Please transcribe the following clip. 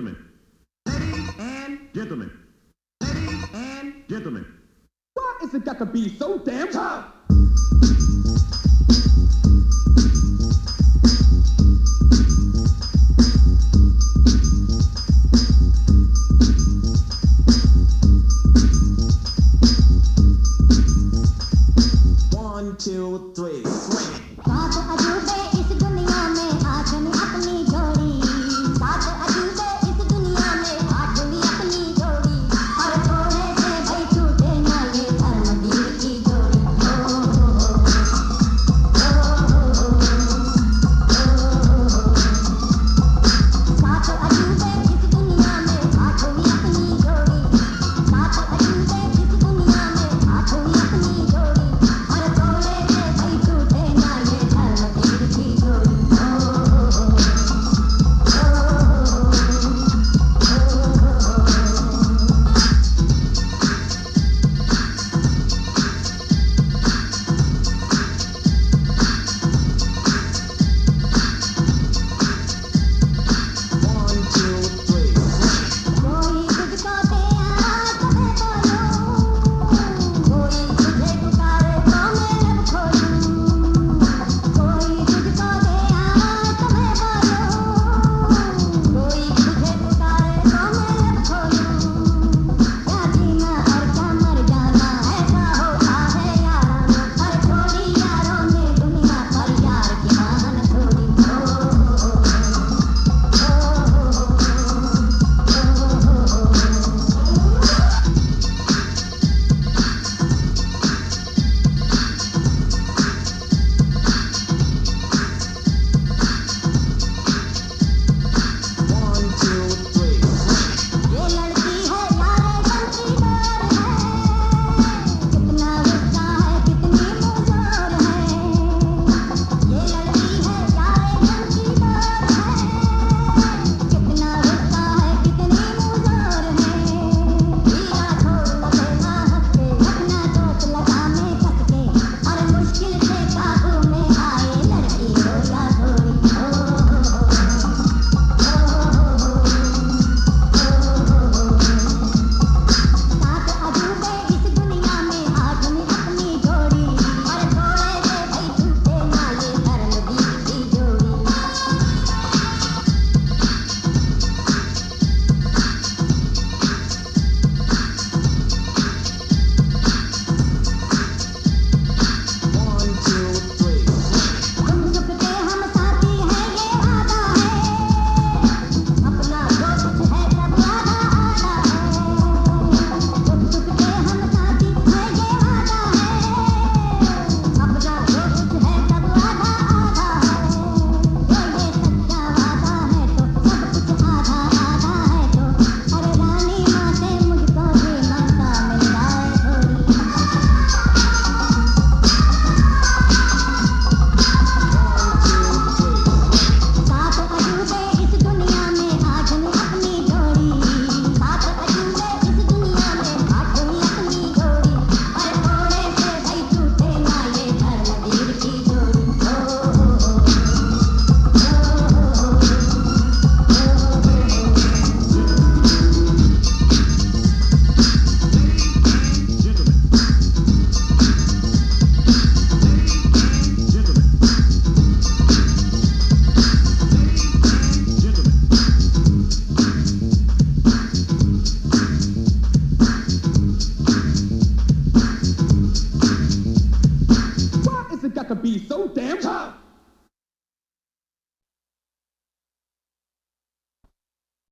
gentlemen. Ladies and gentlemen. Ladies and gentlemen. Why is it got to be so damn tough? One, two, three, swing. to be so damn tough.